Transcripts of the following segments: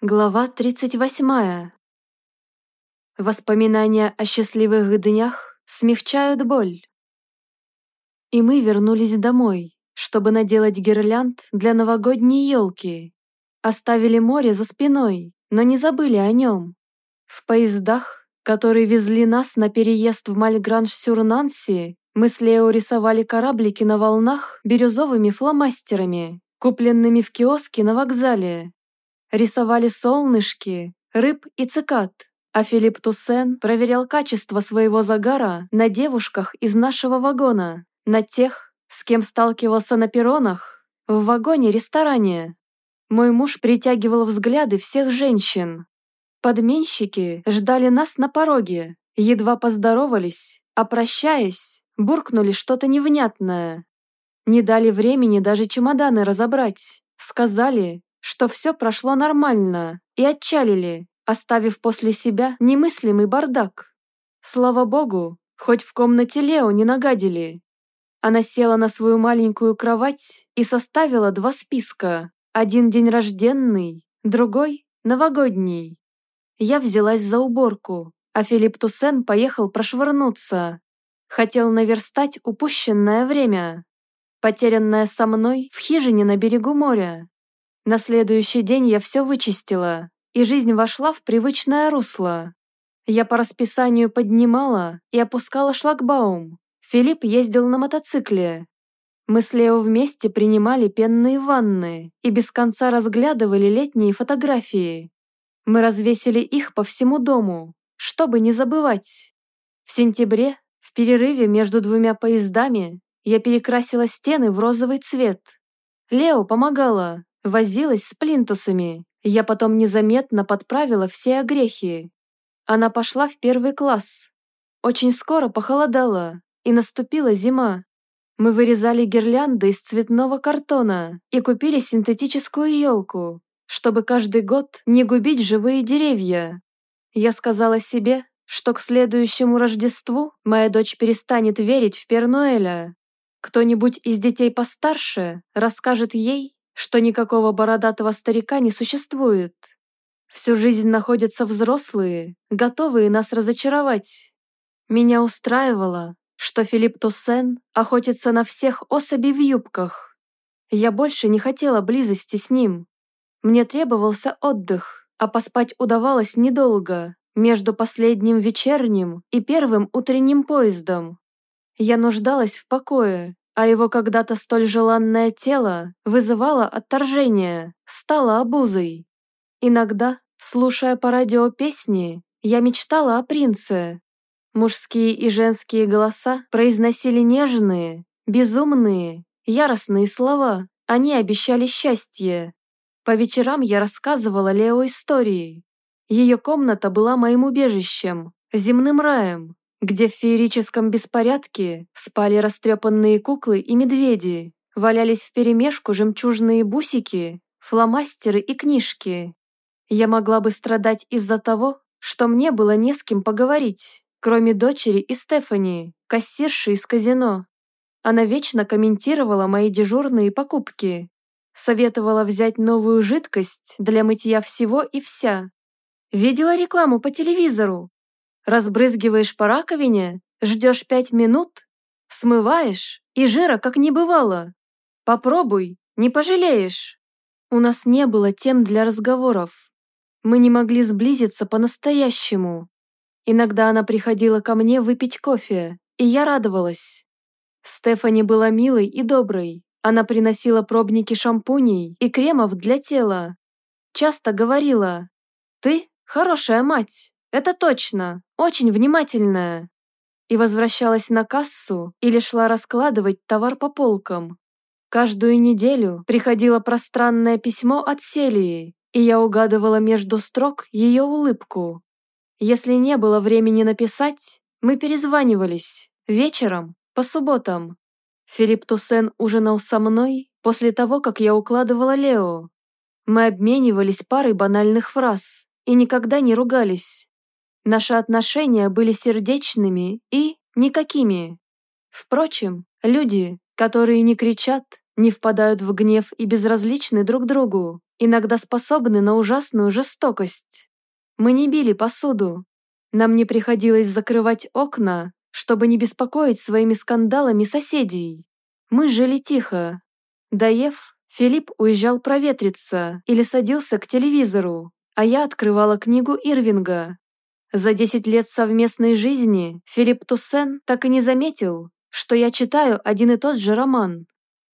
Глава 38. Воспоминания о счастливых днях смягчают боль. И мы вернулись домой, чтобы наделать гирлянд для новогодней елки. Оставили море за спиной, но не забыли о нем. В поездах, которые везли нас на переезд в Мальгранж-Сюр-Нанси, мы с Лео рисовали кораблики на волнах бирюзовыми фломастерами, купленными в киоске на вокзале. Рисовали солнышки, рыб и цикад, а Филипп Туссен проверял качество своего загара на девушках из нашего вагона, на тех, с кем сталкивался на перронах, в вагоне-ресторане. Мой муж притягивал взгляды всех женщин. Подменщики ждали нас на пороге, едва поздоровались, а прощаясь, буркнули что-то невнятное. Не дали времени даже чемоданы разобрать. Сказали, что все прошло нормально, и отчалили, оставив после себя немыслимый бардак. Слава богу, хоть в комнате Лео не нагадили. Она села на свою маленькую кровать и составила два списка. Один день рожденный, другой – новогодний. Я взялась за уборку, а Филипп Туссен поехал прошвырнуться. Хотел наверстать упущенное время, потерянное со мной в хижине на берегу моря. На следующий день я все вычистила, и жизнь вошла в привычное русло. Я по расписанию поднимала и опускала шлагбаум. Филипп ездил на мотоцикле. Мы с Лео вместе принимали пенные ванны и без конца разглядывали летние фотографии. Мы развесили их по всему дому, чтобы не забывать. В сентябре, в перерыве между двумя поездами, я перекрасила стены в розовый цвет. Лео помогала, Возилась с плинтусами. Я потом незаметно подправила все огрехи. Она пошла в первый класс. Очень скоро похолодало, и наступила зима. Мы вырезали гирлянды из цветного картона и купили синтетическую елку, чтобы каждый год не губить живые деревья. Я сказала себе, что к следующему Рождеству моя дочь перестанет верить в Пернуэля. Кто-нибудь из детей постарше расскажет ей, что никакого бородатого старика не существует. Всю жизнь находятся взрослые, готовые нас разочаровать. Меня устраивало, что Филипп Туссен охотится на всех особей в юбках. Я больше не хотела близости с ним. Мне требовался отдых, а поспать удавалось недолго, между последним вечерним и первым утренним поездом. Я нуждалась в покое, а его когда-то столь желанное тело вызывало отторжение, стало обузой. Иногда, слушая по радио песни, я мечтала о принце. Мужские и женские голоса произносили нежные, безумные, яростные слова. Они обещали счастье. По вечерам я рассказывала Лео истории. Ее комната была моим убежищем, земным раем, где в феерическом беспорядке спали растрепанные куклы и медведи, валялись вперемешку жемчужные бусики, фломастеры и книжки. Я могла бы страдать из-за того, что мне было не с кем поговорить, кроме дочери и Стефани, кассирши из казино. Она вечно комментировала мои дежурные покупки, советовала взять новую жидкость для мытья всего и вся. Видела рекламу по телевизору, Разбрызгиваешь по раковине, ждешь пять минут, смываешь, и жира как не бывало. Попробуй, не пожалеешь. У нас не было тем для разговоров. Мы не могли сблизиться по-настоящему. Иногда она приходила ко мне выпить кофе, и я радовалась. Стефани была милой и доброй. Она приносила пробники шампуней и кремов для тела. Часто говорила, «Ты хорошая мать». Это точно, очень внимательная. И возвращалась на кассу или шла раскладывать товар по полкам. Каждую неделю приходило пространное письмо от Селии, и я угадывала между строк ее улыбку. Если не было времени написать, мы перезванивались, вечером, по субботам. Филипп Туссен ужинал со мной после того, как я укладывала Лео. Мы обменивались парой банальных фраз и никогда не ругались. Наши отношения были сердечными и никакими. Впрочем, люди, которые не кричат, не впадают в гнев и безразличны друг другу, иногда способны на ужасную жестокость. Мы не били посуду. Нам не приходилось закрывать окна, чтобы не беспокоить своими скандалами соседей. Мы жили тихо. Доев, Филипп уезжал проветриться или садился к телевизору, а я открывала книгу Ирвинга. За 10 лет совместной жизни Филипп Туссен так и не заметил, что я читаю один и тот же роман.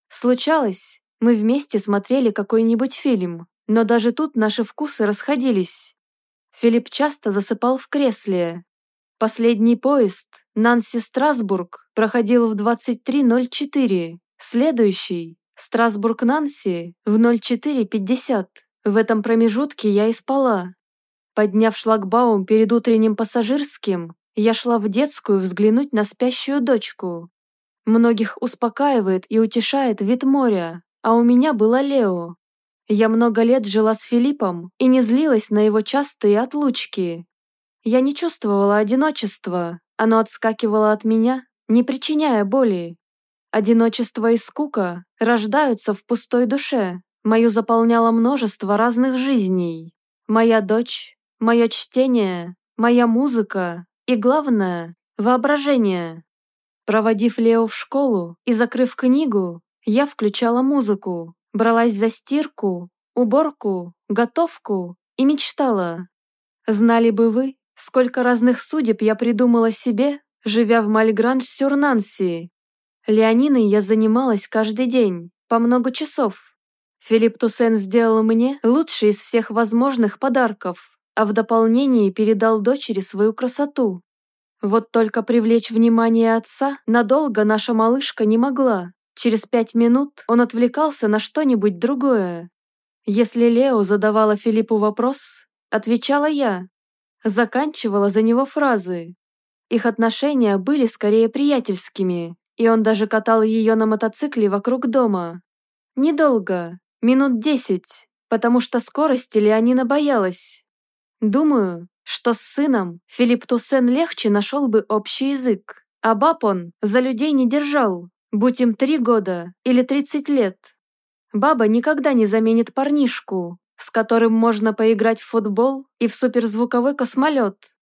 Случалось, мы вместе смотрели какой-нибудь фильм, но даже тут наши вкусы расходились. Филипп часто засыпал в кресле. Последний поезд, Нанси-Страсбург, проходил в 23.04, следующий, Страсбург-Нанси, в 04.50. В этом промежутке я и спала. Подняв шлагбаум перед утренним пассажирским, я шла в детскую взглянуть на спящую дочку. Многих успокаивает и утешает вид моря, а у меня была Лео. Я много лет жила с Филиппом и не злилась на его частые отлучки. Я не чувствовала одиночества, оно отскакивало от меня, не причиняя боли. Одиночество и скука рождаются в пустой душе. Мою заполняло множество разных жизней. Моя дочь, мое чтение, моя музыка и, главное, воображение. Проводив Лео в школу и закрыв книгу, я включала музыку, бралась за стирку, уборку, готовку и мечтала. Знали бы вы, сколько разных судеб я придумала себе, живя в Мальгранж-Сюр-Нанси. Леониной я занималась каждый день, по много часов. Филипп Туссен сделал мне лучший из всех возможных подарков, а в дополнение передал дочери свою красоту. Вот только привлечь внимание отца надолго наша малышка не могла. Через пять минут он отвлекался на что-нибудь другое. Если Лео задавала Филиппу вопрос, отвечала я. Заканчивала за него фразы. Их отношения были скорее приятельскими, и он даже катал ее на мотоцикле вокруг дома. Недолго, минут десять, потому что скорости Леонина боялась. Думаю, что с сыном Филипп Туссен легче нашел бы общий язык, а баб он за людей не держал, будь им три года или тридцать лет. Баба никогда не заменит парнишку, с которым можно поиграть в футбол и в суперзвуковой космолет.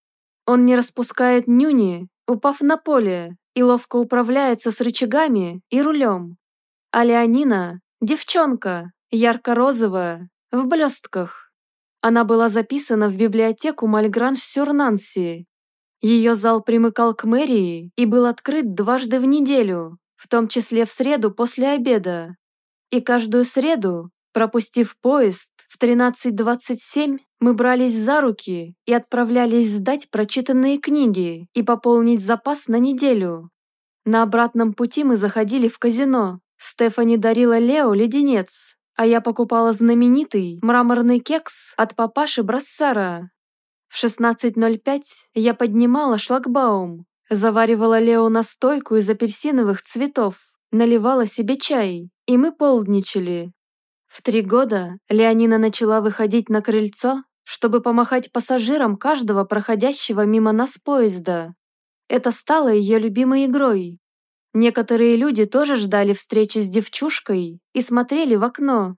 Он не распускает нюни, упав на поле, и ловко управляется с рычагами и рулем. А Леонина – девчонка, ярко-розовая, в блестках. Она была записана в библиотеку Мальгранж-Сюр-Нанси. Ее зал примыкал к мэрии и был открыт дважды в неделю, в том числе в среду после обеда. И каждую среду, пропустив поезд, в 13.27 мы брались за руки и отправлялись сдать прочитанные книги и пополнить запас на неделю. На обратном пути мы заходили в казино. Стефани дарила Лео леденец, а я покупала знаменитый мраморный кекс от папаши Брассара. В 16.05 я поднимала шлагбаум, заваривала Лео настойку из апельсиновых цветов, наливала себе чай, и мы полдничали. В три года Леонина начала выходить на крыльцо, чтобы помахать пассажирам каждого проходящего мимо нас поезда. Это стало ее любимой игрой. Некоторые люди тоже ждали встречи с девчушкой и смотрели в окно.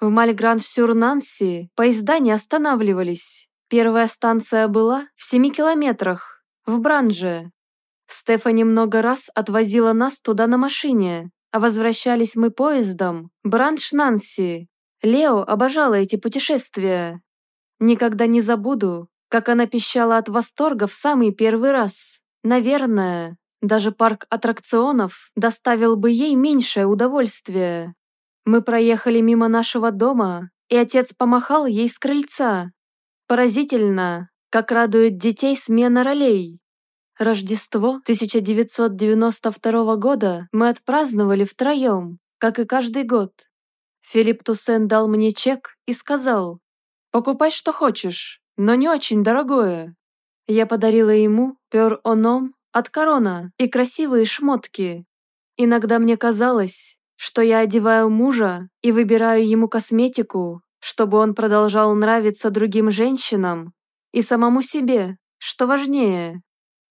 В Мальгранж-Сюр-Нанси поезда не останавливались. Первая станция была в семи километрах, в Бранже. Стефани много раз отвозила нас туда на машине, а возвращались мы поездом Бранш-Нанси. Лео обожала эти путешествия. Никогда не забуду, как она пищала от восторга в самый первый раз. Наверное, даже парк аттракционов доставил бы ей меньшее удовольствие. Мы проехали мимо нашего дома, и отец помахал ей с крыльца. Поразительно, как радует детей смена ролей. Рождество 1992 года мы отпраздновали втроем, как и каждый год. Филипп Туссен дал мне чек и сказал, «Покупай, что хочешь, но не очень дорогое». Я подарила ему пер оном от корона и красивые шмотки. Иногда мне казалось, что я одеваю мужа и выбираю ему косметику, чтобы он продолжал нравиться другим женщинам и самому себе, что важнее.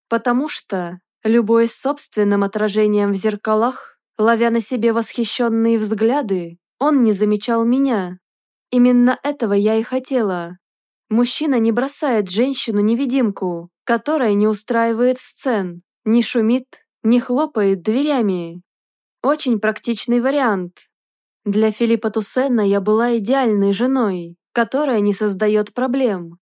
Потому что, любой с собственным отражением в зеркалах, Ловя на себе восхищенные взгляды, он не замечал меня. Именно этого я и хотела. Мужчина не бросает женщину-невидимку, которая не устраивает сцен, не шумит, не хлопает дверями. Очень практичный вариант. Для Филиппа Туссена я была идеальной женой, которая не создает проблем.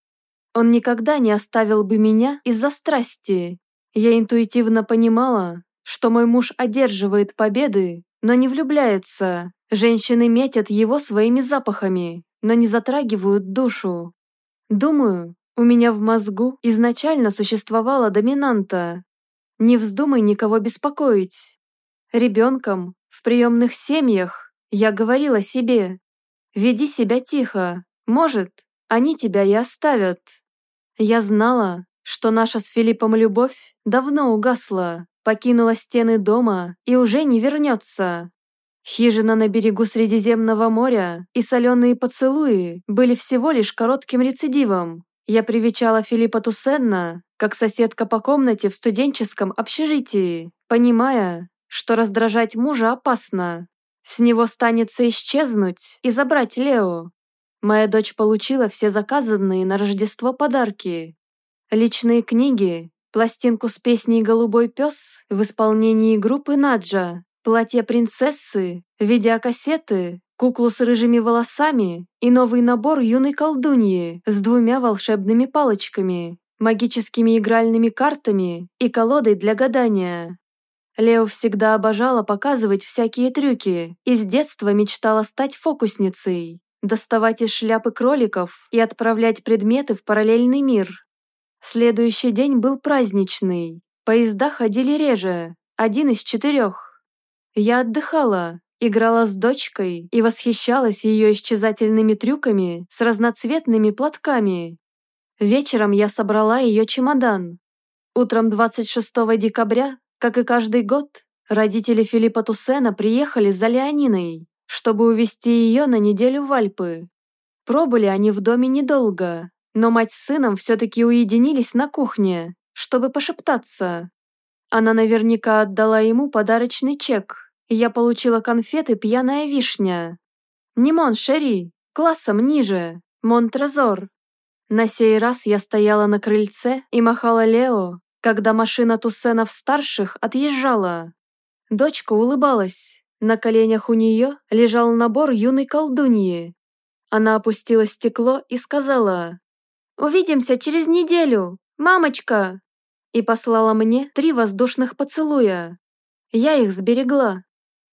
Он никогда не оставил бы меня из-за страсти. Я интуитивно понимала, что мой муж одерживает победы, но не влюбляется. Женщины метят его своими запахами, но не затрагивают душу. Думаю, у меня в мозгу изначально существовала доминанта. Не вздумай никого беспокоить. Ребенком в приемных семьях я говорила себе, веди себя тихо, может, они тебя и оставят. Я знала, что наша с Филиппом любовь давно угасла, покинула стены дома и уже не вернется. Хижина на берегу Средиземного моря и соленые поцелуи были всего лишь коротким рецидивом. Я привечала Филиппа Туссенна, как соседка по комнате в студенческом общежитии, понимая, что раздражать мужа опасно. С него станется исчезнуть и забрать Лео. Моя дочь получила все заказанные на Рождество подарки. Личные книги, пластинку с песней «Голубой пес» в исполнении группы Наджа, платье принцессы, видеокассеты, куклу с рыжими волосами и новый набор юной колдуньи с двумя волшебными палочками, магическими игральными картами и колодой для гадания. Лео всегда обожала показывать всякие трюки и с детства мечтала стать фокусницей, доставать из шляпы кроликов и отправлять предметы в параллельный мир. Следующий день был праздничный. Поезда ходили реже, один из четырех. Я отдыхала, играла с дочкой и восхищалась ее исчезательными трюками с разноцветными платками. Вечером я собрала ее чемодан. Утром 26 декабря как и каждый год, родители Филиппа Туссена приехали за Леониной, чтобы увезти ее на неделю в Альпы. Пробыли они в доме недолго, но мать с сыном все-таки уединились на кухне, чтобы пошептаться. Она наверняка отдала ему подарочный чек, я получила конфеты «Пьяная вишня». Не Моншери, классом ниже, Монтрезор. На сей раз я стояла на крыльце и махала Лео, когда машина Туссенов-старших отъезжала. Дочка улыбалась. На коленях у нее лежал набор юной колдуньи. Она опустила стекло и сказала «Увидимся через неделю, мамочка!» и послала мне три воздушных поцелуя. Я их сберегла.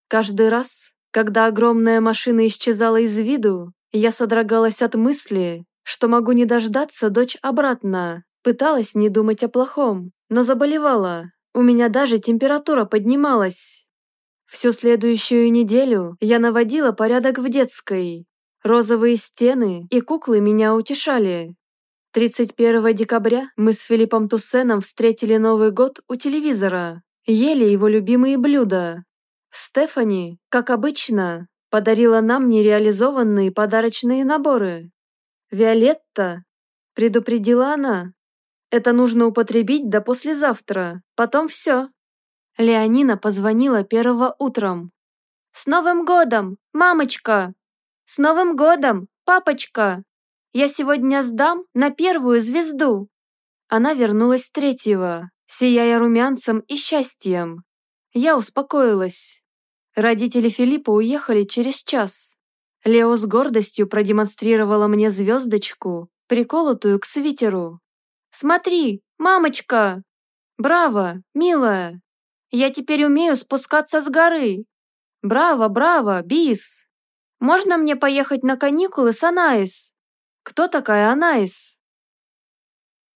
Каждый раз, когда огромная машина исчезала из виду, я содрогалась от мысли, что могу не дождаться дочь обратно. Пыталась не думать о плохом, но заболевала. У меня даже температура поднималась. Всю следующую неделю я наводила порядок в детской. Розовые стены и куклы меня утешали. 31 декабря мы с Филиппом Туссеном встретили Новый год у телевизора. Ели его любимые блюда. Стефани, как обычно, подарила нам нереализованные подарочные наборы. «Виолетта», – предупредила она, это нужно употребить до послезавтра, потом все. Леонина позвонила первого утром. «С Новым годом, мамочка! С Новым годом, папочка! Я сегодня сдам на первую звезду!» Она вернулась третьего, сияя румянцем и счастьем. Я успокоилась. Родители Филиппа уехали через час. Лео с гордостью продемонстрировала мне звездочку, приколотую к свитеру. Смотри, мамочка! Браво, милая! Я теперь умею спускаться с горы. Браво, браво, бис! Можно мне поехать на каникулы с Анаис? Кто такая Анаис?